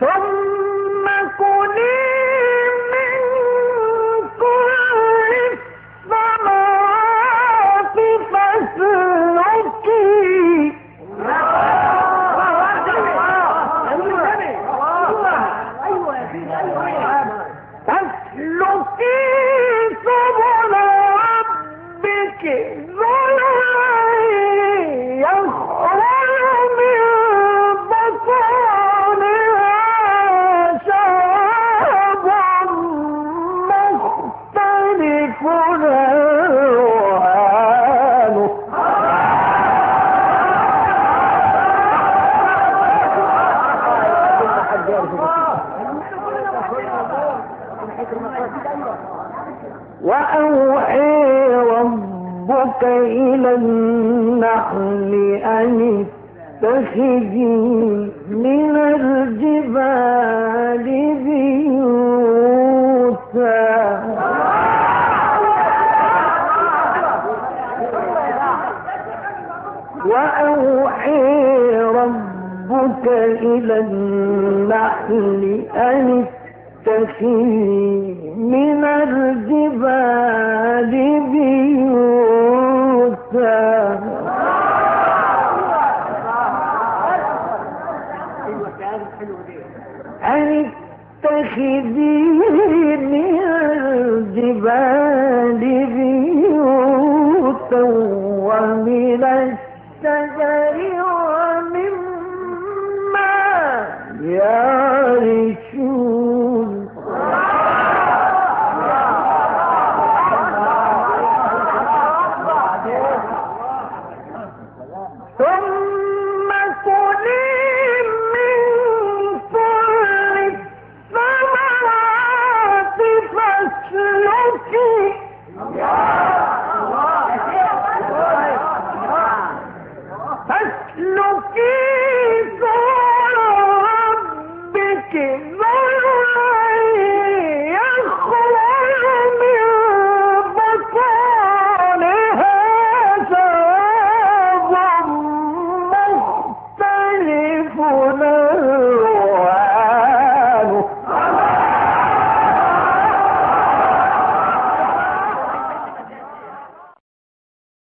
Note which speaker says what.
Speaker 1: ثم كلي من كل الثمرات فاسلكي فاسلكي سبل ربك. ذللا وأوحي ربك إلى النحل أن اتخذي من الجبال بيوتا. وأوحي ربك إلى النحل أن اتخذي من الجبال بيوتا. أن من الجبال بيوتا ومن الشجر ومما يعرشون